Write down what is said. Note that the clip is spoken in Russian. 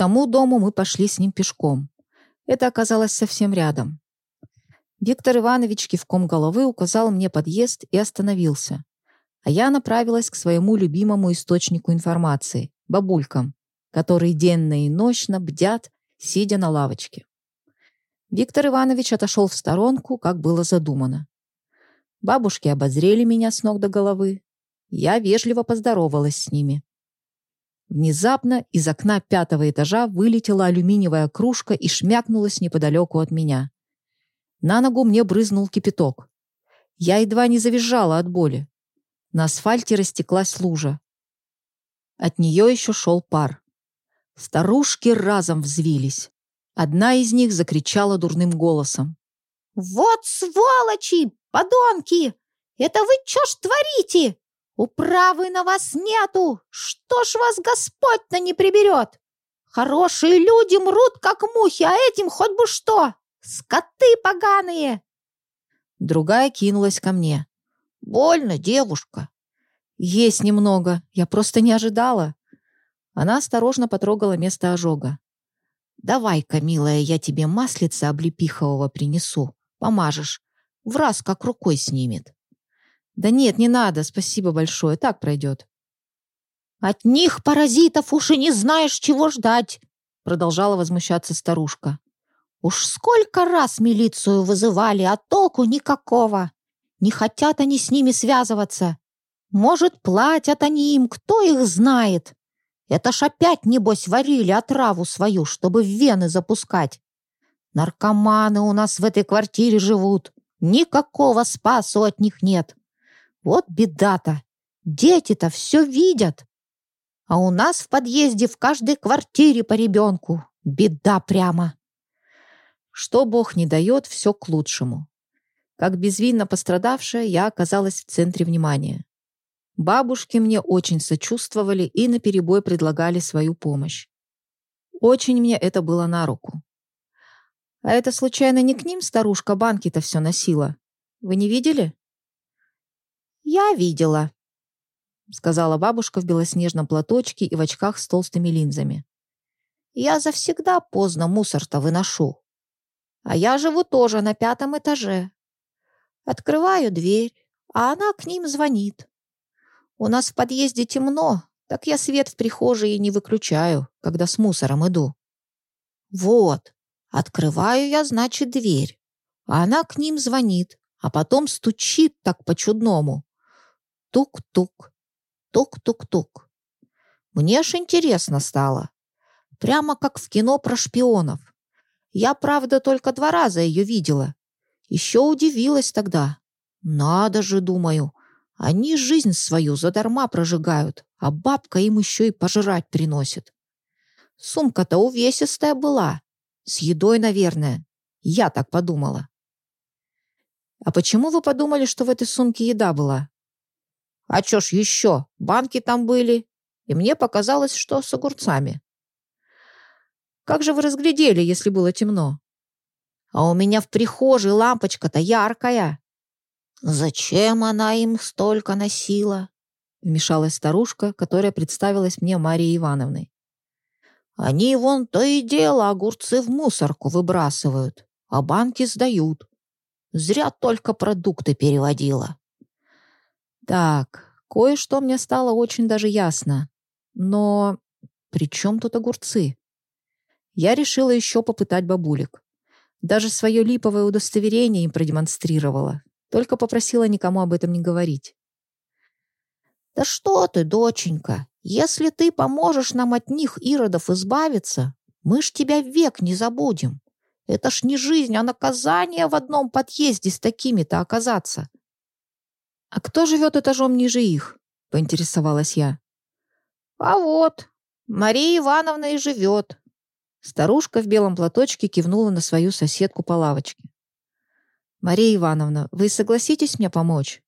тому дому мы пошли с ним пешком. Это оказалось совсем рядом. Виктор Иванович кивком головы указал мне подъезд и остановился. А я направилась к своему любимому источнику информации — бабулькам, которые денно и ночно бдят, сидя на лавочке. Виктор Иванович отошел в сторонку, как было задумано. Бабушки обозрели меня с ног до головы. Я вежливо поздоровалась с ними. Внезапно из окна пятого этажа вылетела алюминиевая кружка и шмякнулась неподалеку от меня. На ногу мне брызнул кипяток. Я едва не завизжала от боли. На асфальте растеклась лужа. От нее еще шел пар. Старушки разом взвились. Одна из них закричала дурным голосом. «Вот сволочи! Подонки! Это вы что ж творите? Управы на вас нету! Что ж вас Господь-то не приберет? Хорошие люди мрут, как мухи, а этим хоть бы что! Скоты поганые!» Другая кинулась ко мне. «Больно, девушка!» «Есть немного, я просто не ожидала». Она осторожно потрогала место ожога. «Давай-ка, милая, я тебе маслица облепихового принесу. Помажешь. В раз как рукой снимет». «Да нет, не надо, спасибо большое, так пройдет». «От них, паразитов, уж и не знаешь, чего ждать», продолжала возмущаться старушка. «Уж сколько раз милицию вызывали, а толку никакого. Не хотят они с ними связываться. Может, платят они им, кто их знает. Это ж опять, небось, варили отраву свою, чтобы в вены запускать. Наркоманы у нас в этой квартире живут. Никакого спасу от них нет. Вот беда-то. Дети-то все видят. А у нас в подъезде в каждой квартире по ребенку. Беда прямо. Что Бог не дает, все к лучшему. Как безвинно пострадавшая, я оказалась в центре внимания. Бабушки мне очень сочувствовали и наперебой предлагали свою помощь. Очень мне это было на руку. А это случайно не к ним старушка банки-то все носила? Вы не видели? Я видела, сказала бабушка в белоснежном платочке и в очках с толстыми линзами. Я завсегда поздно мусор-то выношу. А я живу тоже на пятом этаже. Открываю дверь, а она к ним звонит. У нас в подъезде темно, так я свет в прихожей не выключаю, когда с мусором иду. Вот, открываю я, значит, дверь, а она к ним звонит, а потом стучит так по-чудному. Тук-тук, тук-тук-тук. Мне аж интересно стало. Прямо как в кино про шпионов. Я, правда, только два раза ее видела. Еще удивилась тогда. Надо же, думаю, они жизнь свою задарма прожигают, а бабка им еще и пожрать приносит. Сумка-то увесистая была. С едой, наверное. Я так подумала. А почему вы подумали, что в этой сумке еда была? А чё ж еще? Банки там были. И мне показалось, что с огурцами. Как же вы разглядели, если было темно? А у меня в прихожей лампочка-то яркая. «Зачем она им столько носила?» — вмешалась старушка, которая представилась мне Марией Ивановной. «Они вон то и дело огурцы в мусорку выбрасывают, а банки сдают. Зря только продукты переводила». «Так, кое-что мне стало очень даже ясно. Но при чем тут огурцы?» Я решила еще попытать бабулек. Даже свое липовое удостоверение им продемонстрировала, только попросила никому об этом не говорить. «Да что ты, доченька, если ты поможешь нам от них, иродов, избавиться, мы ж тебя век не забудем. Это ж не жизнь, а наказание в одном подъезде с такими-то оказаться». «А кто живет этажом ниже их?» — поинтересовалась я. «А вот, Мария Ивановна и живет». Старушка в белом платочке кивнула на свою соседку по лавочке. «Мария Ивановна, вы согласитесь мне помочь?»